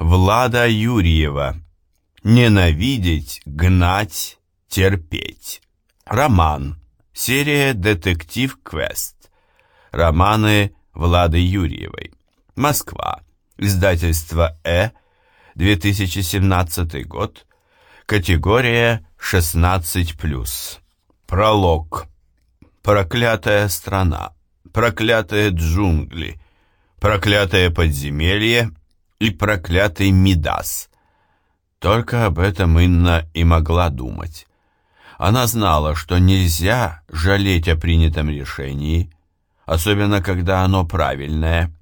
Влада Юрьева. Ненавидеть, гнать, терпеть. Роман. Серия «Детектив Квест». Романы Влады Юрьевой. Москва. Издательство «Э». 2017 год. Категория 16+. Пролог. Проклятая страна. Проклятые джунгли. Проклятое подземелье и проклятый Мидас. Только об этом Инна и могла думать. Она знала, что нельзя жалеть о принятом решении, особенно когда оно правильное,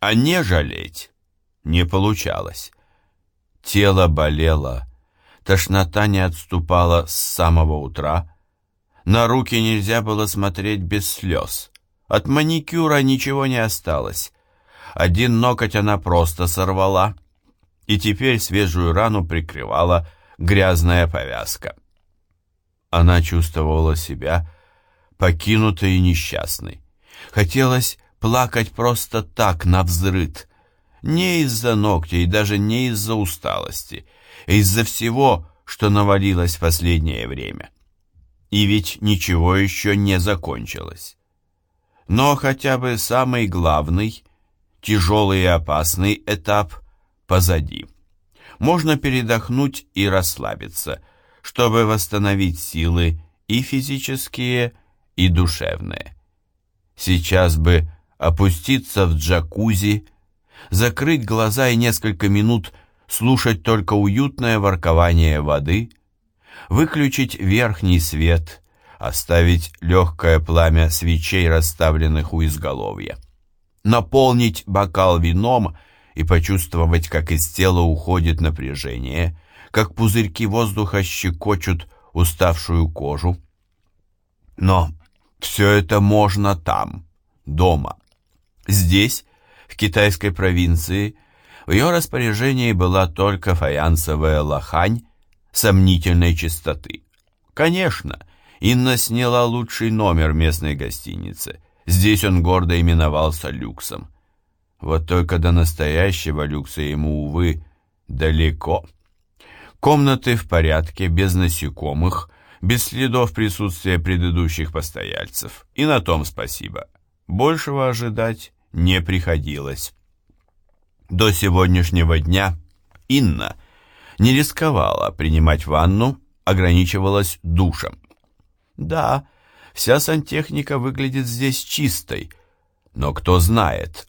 а не жалеть не получалось. Тело болело, тошнота не отступала с самого утра, на руки нельзя было смотреть без слез. От маникюра ничего не осталось. Один ноготь она просто сорвала, и теперь свежую рану прикрывала грязная повязка. Она чувствовала себя покинутой и несчастной. Хотелось плакать просто так, на взрыд. Не из-за ногтей, даже не из-за усталости, а из-за всего, что навалилось в последнее время. И ведь ничего еще не закончилось. Но хотя бы самый главный, тяжелый и опасный этап позади. Можно передохнуть и расслабиться – чтобы восстановить силы и физические, и душевные. Сейчас бы опуститься в джакузи, закрыть глаза и несколько минут слушать только уютное воркование воды, выключить верхний свет, оставить легкое пламя свечей, расставленных у изголовья, наполнить бокал вином и почувствовать, как из тела уходит напряжение – как пузырьки воздуха щекочут уставшую кожу. Но все это можно там, дома. Здесь, в китайской провинции, в ее распоряжении была только фаянсовая лохань сомнительной чистоты. Конечно, Инна сняла лучший номер местной гостиницы. Здесь он гордо именовался люксом. Вот только до настоящего люкса ему, увы, далеко. Комнаты в порядке, без насекомых, без следов присутствия предыдущих постояльцев. И на том спасибо. Большего ожидать не приходилось. До сегодняшнего дня Инна не рисковала принимать ванну, ограничивалась душем. Да, вся сантехника выглядит здесь чистой, но кто знает.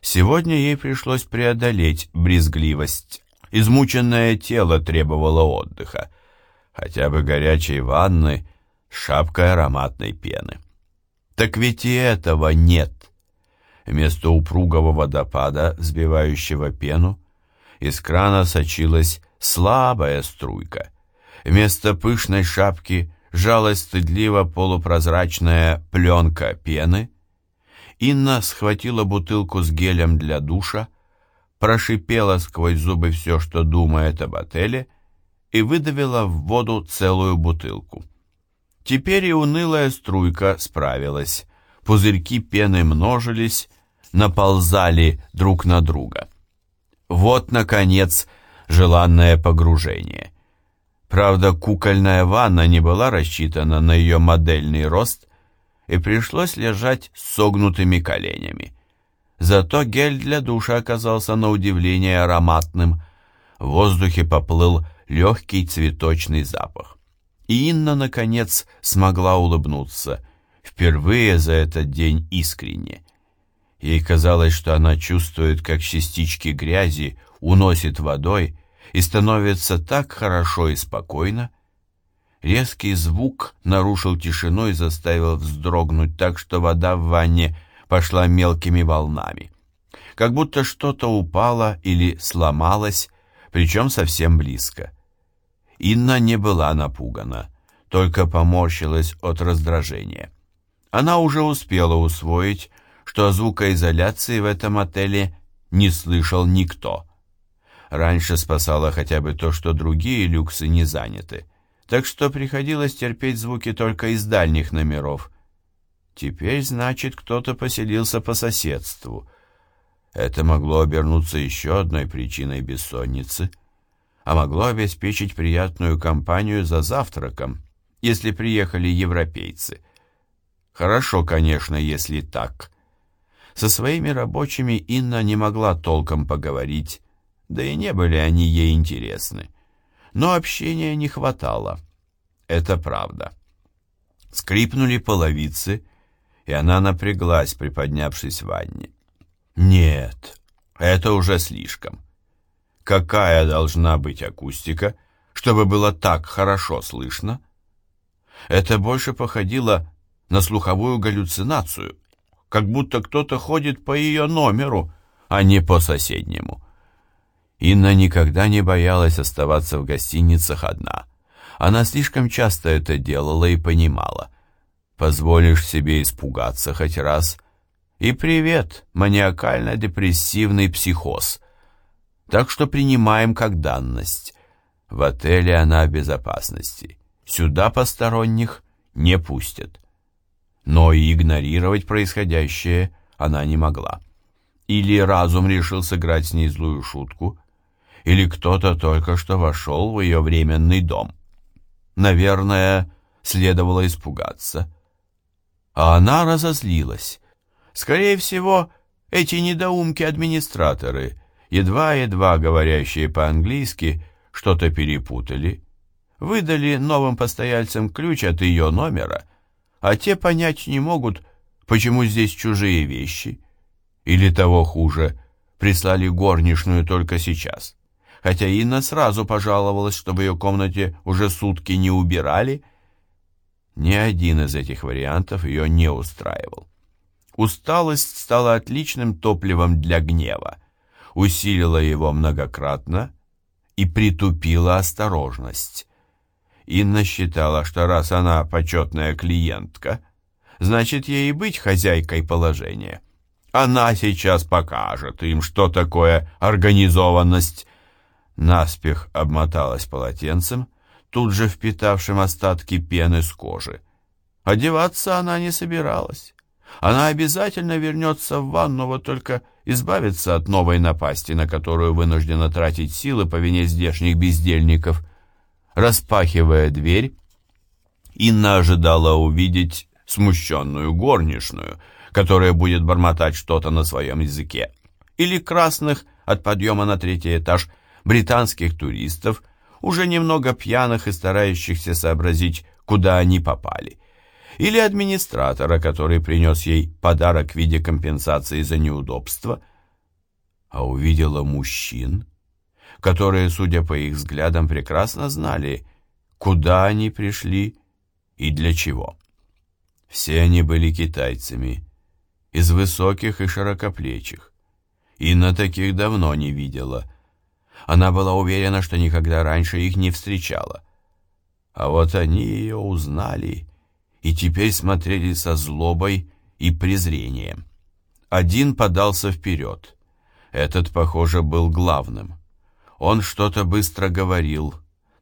Сегодня ей пришлось преодолеть брезгливость. Измученное тело требовало отдыха, хотя бы горячей ванны с шапкой ароматной пены. Так ведь и этого нет. Вместо упругого водопада, взбивающего пену, из крана сочилась слабая струйка. Вместо пышной шапки жалась стыдливо полупрозрачная пленка пены. Инна схватила бутылку с гелем для душа, прошипела сквозь зубы все, что думает об отеле, и выдавила в воду целую бутылку. Теперь и унылая струйка справилась. Пузырьки пены множились, наползали друг на друга. Вот, наконец, желанное погружение. Правда, кукольная ванна не была рассчитана на ее модельный рост, и пришлось лежать с согнутыми коленями. Зато гель для душа оказался на удивление ароматным. В воздухе поплыл легкий цветочный запах. И Инна, наконец, смогла улыбнуться, впервые за этот день искренне. Ей казалось, что она чувствует, как частички грязи уносит водой и становится так хорошо и спокойно. Резкий звук нарушил тишину и заставил вздрогнуть так, что вода в ванне – пошла мелкими волнами. Как будто что-то упало или сломалось, причем совсем близко. Инна не была напугана, только поморщилась от раздражения. Она уже успела усвоить, что звукоизоляции в этом отеле не слышал никто. Раньше спасало хотя бы то, что другие люксы не заняты, так что приходилось терпеть звуки только из дальних номеров – Теперь, значит, кто-то поселился по соседству. Это могло обернуться еще одной причиной бессонницы, а могло обеспечить приятную компанию за завтраком, если приехали европейцы. Хорошо, конечно, если так. Со своими рабочими Инна не могла толком поговорить, да и не были они ей интересны. Но общения не хватало. Это правда. Скрипнули половицы, и она напряглась, приподнявшись в ванне. Нет, это уже слишком. Какая должна быть акустика, чтобы было так хорошо слышно? Это больше походило на слуховую галлюцинацию, как будто кто-то ходит по ее номеру, а не по соседнему. Инна никогда не боялась оставаться в гостиницах одна. Она слишком часто это делала и понимала. Позволишь себе испугаться хоть раз, и привет, маниакально-депрессивный психоз. Так что принимаем как данность. В отеле она в безопасности. Сюда посторонних не пустят. Но и игнорировать происходящее она не могла. Или разум решил сыграть с ней злую шутку, или кто-то только что вошел в ее временный дом. Наверное, следовало испугаться. А она разозлилась. Скорее всего, эти недоумки-администраторы, едва-едва говорящие по-английски, что-то перепутали. Выдали новым постояльцам ключ от ее номера, а те понять не могут, почему здесь чужие вещи. Или того хуже, прислали горничную только сейчас. Хотя Инна сразу пожаловалась, что в ее комнате уже сутки не убирали. Ни один из этих вариантов ее не устраивал. Усталость стала отличным топливом для гнева, усилила его многократно и притупила осторожность. Инна считала, что раз она почетная клиентка, значит ей и быть хозяйкой положения. Она сейчас покажет им, что такое организованность. Наспех обмоталась полотенцем, тут же впитавшим остатки пены с кожи. Одеваться она не собиралась. Она обязательно вернется в ванну, вот только избавиться от новой напасти, на которую вынуждена тратить силы по вине здешних бездельников. Распахивая дверь, Инна ожидала увидеть смущенную горничную, которая будет бормотать что-то на своем языке, или красных от подъема на третий этаж британских туристов, уже немного пьяных и старающихся сообразить, куда они попали или администратора, который принес ей подарок в виде компенсации за неудобство, а увидела мужчин, которые, судя по их взглядам, прекрасно знали, куда они пришли и для чего. Все они были китайцами, из высоких и широкоплечих, и на таких давно не видела. Она была уверена, что никогда раньше их не встречала. А вот они ее узнали и теперь смотрели со злобой и презрением. Один подался вперед. Этот, похоже, был главным. Он что-то быстро говорил,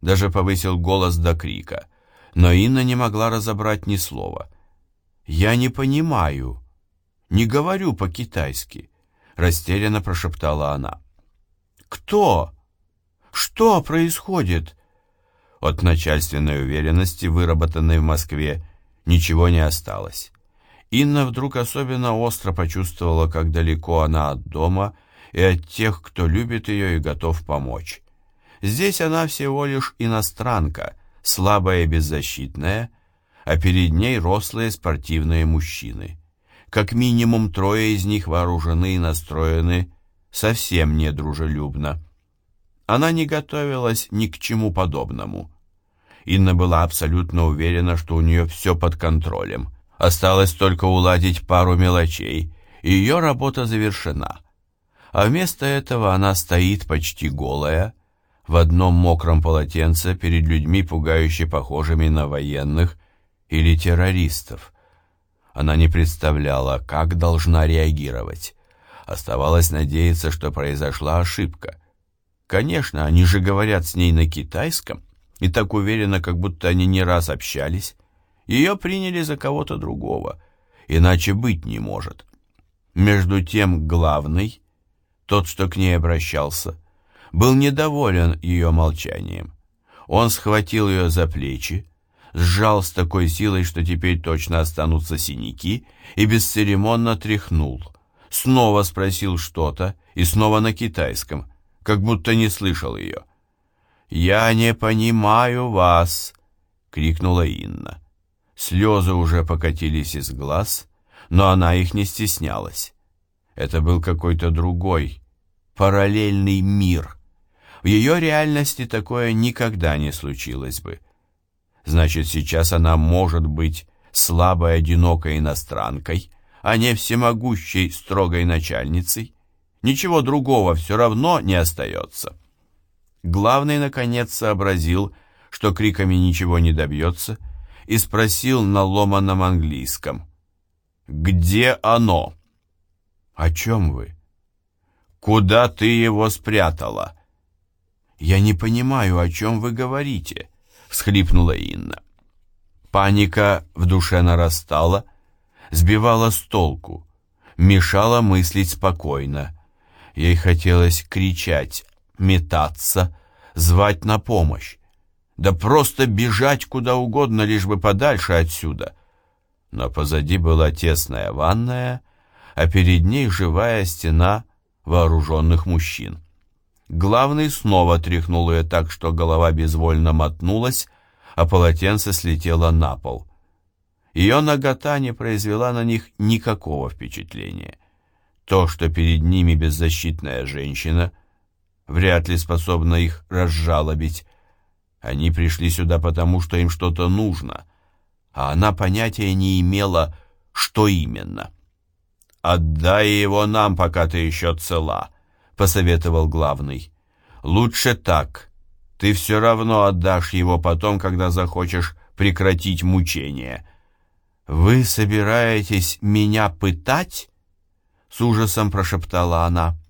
даже повысил голос до крика, но Инна не могла разобрать ни слова. «Я не понимаю, не говорю по-китайски», — растерянно прошептала она. «Кто? Что происходит?» От начальственной уверенности, выработанной в Москве, ничего не осталось. Инна вдруг особенно остро почувствовала, как далеко она от дома и от тех, кто любит ее и готов помочь. Здесь она всего лишь иностранка, слабая и беззащитная, а перед ней рослые спортивные мужчины. Как минимум трое из них вооружены и настроены совсем недружелюбно. Она не готовилась ни к чему подобному. Инна была абсолютно уверена, что у нее все под контролем. Осталось только уладить пару мелочей, и ее работа завершена. А вместо этого она стоит почти голая, в одном мокром полотенце перед людьми, пугающе похожими на военных или террористов. Она не представляла, как должна реагировать. Оставалось надеяться, что произошла ошибка. Конечно, они же говорят с ней на китайском и так уверенно, как будто они не раз общались. Ее приняли за кого-то другого, иначе быть не может. Между тем главный, тот, что к ней обращался, был недоволен ее молчанием. Он схватил ее за плечи, сжал с такой силой, что теперь точно останутся синяки, и бесцеремонно тряхнул. Снова спросил что-то, и снова на китайском, как будто не слышал ее. «Я не понимаю вас!» — крикнула Инна. Слезы уже покатились из глаз, но она их не стеснялась. Это был какой-то другой, параллельный мир. В ее реальности такое никогда не случилось бы. Значит, сейчас она может быть слабой, одинокой иностранкой, а не всемогущей, строгой начальницей. Ничего другого все равно не остается. Главный, наконец, сообразил, что криками ничего не добьется, и спросил на ломаном английском. «Где оно?» «О чем вы?» «Куда ты его спрятала?» «Я не понимаю, о чем вы говорите», — всхлипнула Инна. Паника в душе нарастала, сбивала с толку, мешала мыслить спокойно. Ей хотелось кричать, метаться, звать на помощь. Да просто бежать куда угодно, лишь бы подальше отсюда. Но позади была тесная ванная, а перед ней живая стена вооруженных мужчин. Главный снова тряхнул ее так, что голова безвольно мотнулась, а полотенце слетело на пол. Ее нагота не произвела на них никакого впечатления. То, что перед ними беззащитная женщина, вряд ли способна их разжалобить. Они пришли сюда потому, что им что-то нужно, а она понятия не имела, что именно. «Отдай его нам, пока ты еще цела», — посоветовал главный. «Лучше так. Ты все равно отдашь его потом, когда захочешь прекратить мучение». «Вы собираетесь меня пытать?» — с ужасом прошептала она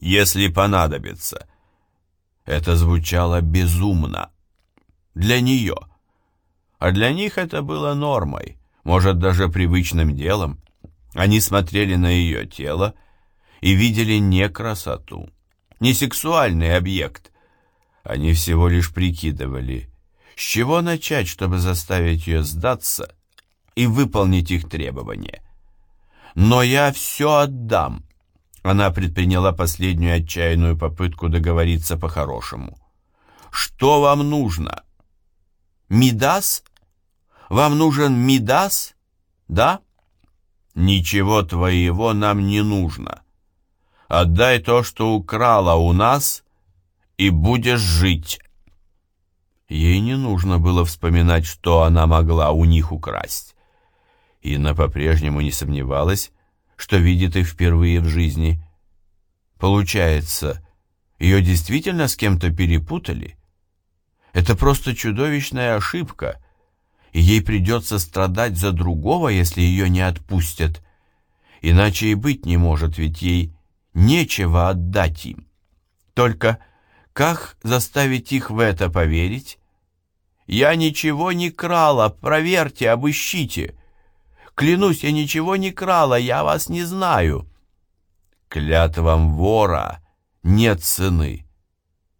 если понадобится. Это звучало безумно. Для нее. А для них это было нормой, может, даже привычным делом. Они смотрели на ее тело и видели не красоту, не сексуальный объект. Они всего лишь прикидывали, с чего начать, чтобы заставить ее сдаться и выполнить их требования. «Но я все отдам», она предприняла последнюю отчаянную попытку договориться по-хорошему. «Что вам нужно? Мидас? Вам нужен Мидас? Да? Ничего твоего нам не нужно. Отдай то, что украла у нас, и будешь жить». Ей не нужно было вспоминать, что она могла у них украсть. Инна по-прежнему не сомневалась, что видит их впервые в жизни. Получается, ее действительно с кем-то перепутали? Это просто чудовищная ошибка, и ей придется страдать за другого, если ее не отпустят. Иначе и быть не может, ведь ей нечего отдать им. Только как заставить их в это поверить? «Я ничего не крала, проверьте, обыщите!» Клянусь, я ничего не крала, я вас не знаю. Клятвам вора нет цены.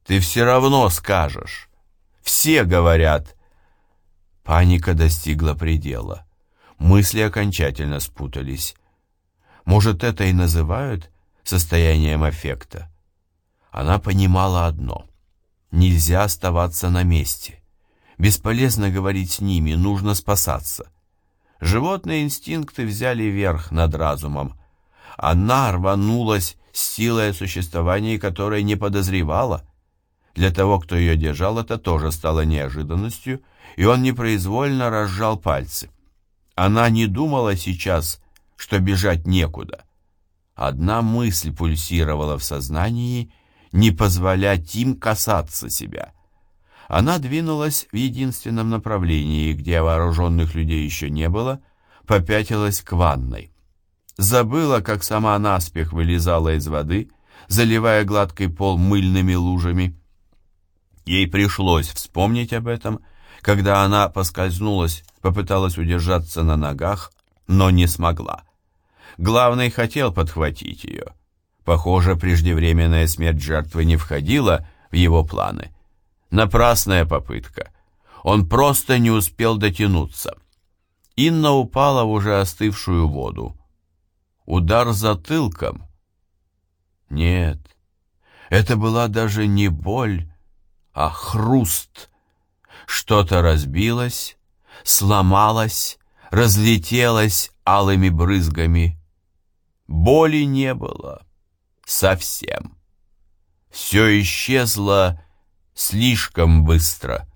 Ты все равно скажешь. Все говорят. Паника достигла предела. Мысли окончательно спутались. Может, это и называют состоянием аффекта? Она понимала одно. Нельзя оставаться на месте. Бесполезно говорить с ними, нужно спасаться. Животные инстинкты взяли верх над разумом. Она рванулась с силой существования, которой не подозревала. Для того, кто ее держал, это тоже стало неожиданностью, и он непроизвольно разжал пальцы. Она не думала сейчас, что бежать некуда. Одна мысль пульсировала в сознании — не позволять им касаться себя — она двинулась в единственном направлении, где вооруженных людей еще не было, попятилась к ванной. Забыла, как сама наспех вылезала из воды, заливая гладкий пол мыльными лужами. Ей пришлось вспомнить об этом, когда она поскользнулась, попыталась удержаться на ногах, но не смогла. Главный хотел подхватить ее. Похоже, преждевременная смерть жертвы не входила в его планы. Напрасная попытка. Он просто не успел дотянуться. Инна упала в уже остывшую воду. Удар затылком. Нет, это была даже не боль, а хруст. Что-то разбилось, сломалось, разлетелось алыми брызгами. Боли не было совсем. Все исчезло слишком быстро.